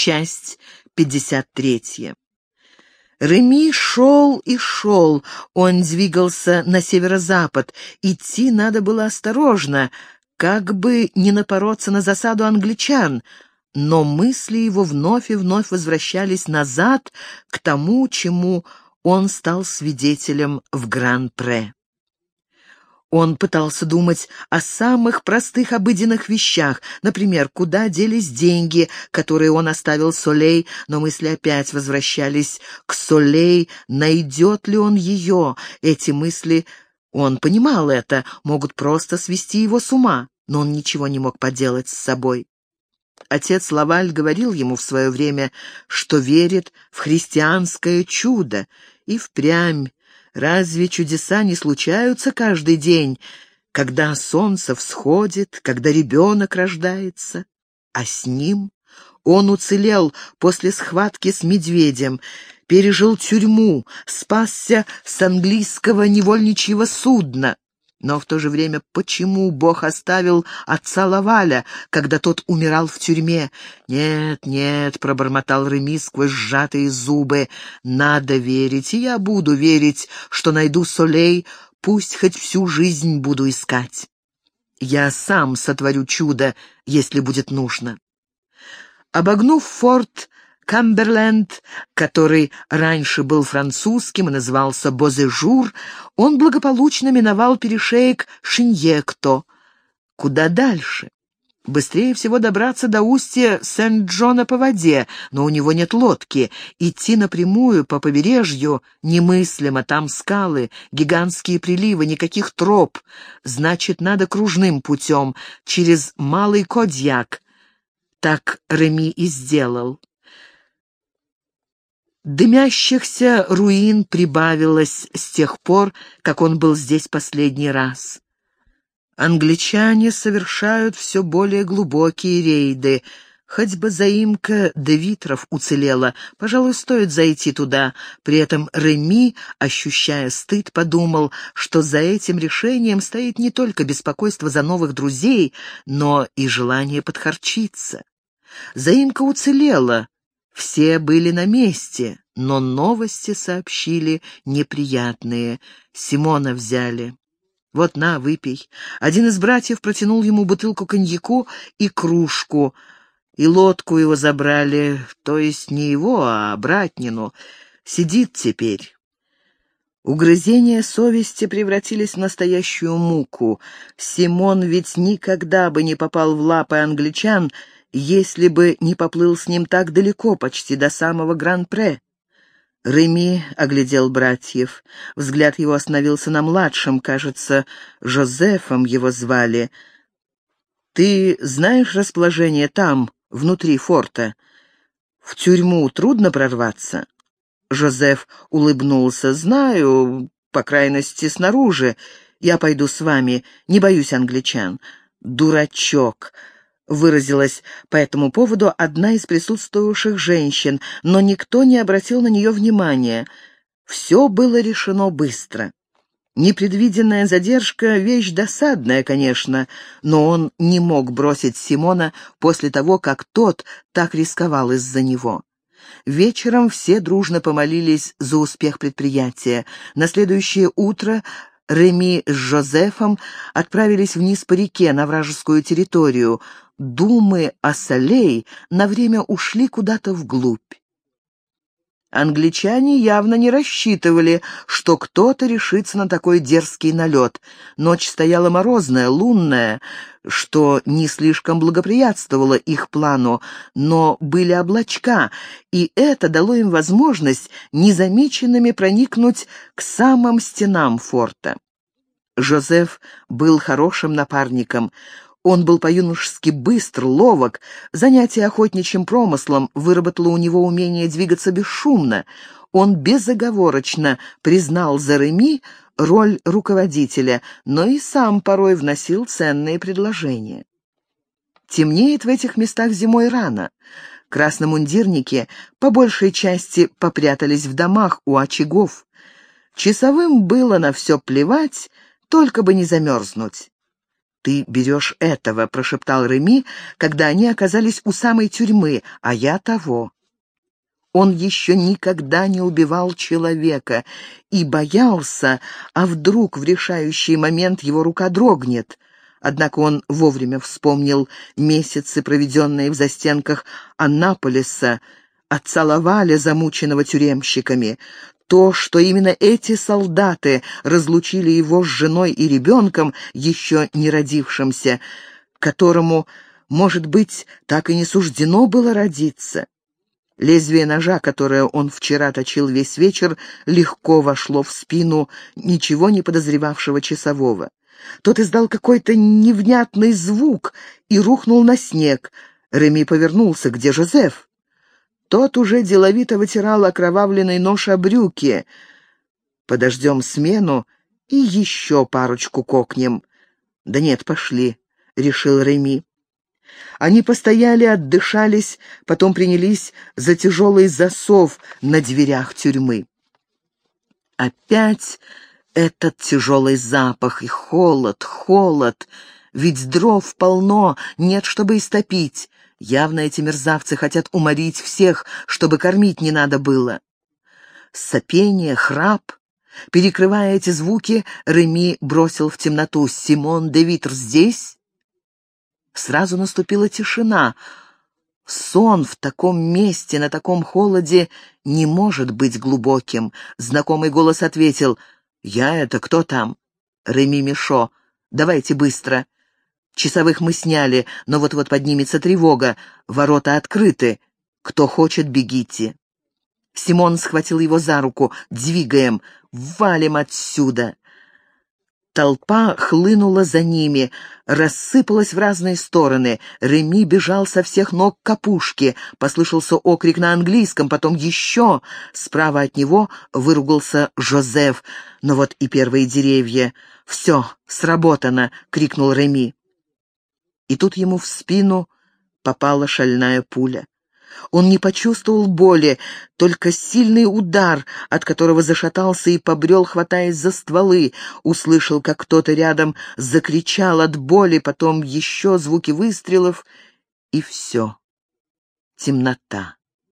часть 53. Реми шел и шел, он двигался на северо-запад. Идти надо было осторожно, как бы не напороться на засаду англичан, но мысли его вновь и вновь возвращались назад к тому, чему он стал свидетелем в Гран-Пре. Он пытался думать о самых простых обыденных вещах, например, куда делись деньги, которые он оставил Солей, но мысли опять возвращались к Солей, найдет ли он ее. Эти мысли, он понимал это, могут просто свести его с ума, но он ничего не мог поделать с собой. Отец Лаваль говорил ему в свое время, что верит в христианское чудо, и впрямь Разве чудеса не случаются каждый день, когда солнце всходит, когда ребенок рождается? А с ним он уцелел после схватки с медведем, пережил тюрьму, спасся с английского невольничьего судна. Но в то же время почему Бог оставил отца Лаваля, когда тот умирал в тюрьме? «Нет, нет», — пробормотал Реми сквозь сжатые зубы, — «надо верить, и я буду верить, что найду Солей, пусть хоть всю жизнь буду искать. Я сам сотворю чудо, если будет нужно». Обогнув форт Камберленд, который раньше был французским и назывался Бозежур, он благополучно миновал перешеек Шиньекто. Куда дальше? Быстрее всего добраться до устья Сент-Джона по воде, но у него нет лодки. Идти напрямую по побережью немыслимо, там скалы, гигантские приливы, никаких троп. Значит, надо кружным путем, через Малый Кодьяк. Так Реми и сделал. Дымящихся руин прибавилось с тех пор, как он был здесь последний раз. Англичане совершают все более глубокие рейды. Хоть бы заимка Девитров уцелела, пожалуй, стоит зайти туда. При этом Реми, ощущая стыд, подумал, что за этим решением стоит не только беспокойство за новых друзей, но и желание подхарчиться. Заимка уцелела, все были на месте, но новости сообщили неприятные. Симона взяли. «Вот на, выпей». Один из братьев протянул ему бутылку коньяку и кружку, и лодку его забрали, то есть не его, а братнину. Сидит теперь. Угрызения совести превратились в настоящую муку. Симон ведь никогда бы не попал в лапы англичан, если бы не поплыл с ним так далеко, почти до самого Гран-Пре. Реми оглядел братьев. Взгляд его остановился на младшем, кажется, Жозефом его звали. «Ты знаешь расположение там, внутри форта? В тюрьму трудно прорваться?» Жозеф улыбнулся. «Знаю, по крайности, снаружи. Я пойду с вами, не боюсь англичан». «Дурачок!» Выразилась по этому поводу одна из присутствовавших женщин, но никто не обратил на нее внимания. Все было решено быстро. Непредвиденная задержка — вещь досадная, конечно, но он не мог бросить Симона после того, как тот так рисковал из-за него. Вечером все дружно помолились за успех предприятия. На следующее утро Реми с Жозефом отправились вниз по реке на вражескую территорию думы о Солей на время ушли куда-то вглубь. Англичане явно не рассчитывали, что кто-то решится на такой дерзкий налет. Ночь стояла морозная, лунная, что не слишком благоприятствовало их плану, но были облачка, и это дало им возможность незамеченными проникнуть к самым стенам форта. Жозеф был хорошим напарником. Он был по-юношески быстр, ловок, занятие охотничьим промыслом выработало у него умение двигаться бесшумно. Он безоговорочно признал за Реми роль руководителя, но и сам порой вносил ценные предложения. Темнеет в этих местах зимой рано. Красномундирники по большей части попрятались в домах у очагов. Часовым было на все плевать, только бы не замерзнуть. «Ты берешь этого», — прошептал Реми, когда они оказались у самой тюрьмы, а я того. Он еще никогда не убивал человека и боялся, а вдруг в решающий момент его рука дрогнет. Однако он вовремя вспомнил месяцы, проведенные в застенках Аннаполиса, отца Лаваля, замученного тюремщиками. То, что именно эти солдаты разлучили его с женой и ребенком, еще не родившимся, которому, может быть, так и не суждено было родиться. Лезвие ножа, которое он вчера точил весь вечер, легко вошло в спину ничего не подозревавшего часового. Тот издал какой-то невнятный звук и рухнул на снег. Реми повернулся. «Где Жозеф?» Тот уже деловито вытирал окровавленный нож о брюки. «Подождем смену и еще парочку кокнем». «Да нет, пошли», — решил Реми. Они постояли, отдышались, потом принялись за тяжелый засов на дверях тюрьмы. Опять этот тяжелый запах и холод, холод, ведь дров полно, нет, чтобы истопить. Явно эти мерзавцы хотят уморить всех, чтобы кормить не надо было. Сопение, храп. Перекрывая эти звуки, Реми бросил в темноту. «Симон де Витр здесь?» Сразу наступила тишина. Сон в таком месте, на таком холоде, не может быть глубоким. Знакомый голос ответил, «Я это кто там?» «Реми Мишо. Давайте быстро». Часовых мы сняли, но вот-вот поднимется тревога. Ворота открыты. Кто хочет, бегите. Симон схватил его за руку. «Двигаем! Валим отсюда!» Толпа хлынула за ними, рассыпалась в разные стороны. Реми бежал со всех ног к капушке. Послышался окрик на английском, потом еще. Справа от него выругался Жозеф. Но вот и первые деревья. «Все, сработано!» — крикнул Реми. И тут ему в спину попала шальная пуля. Он не почувствовал боли, только сильный удар, от которого зашатался и побрел, хватаясь за стволы. Услышал, как кто-то рядом закричал от боли, потом еще звуки выстрелов, и все. Темнота.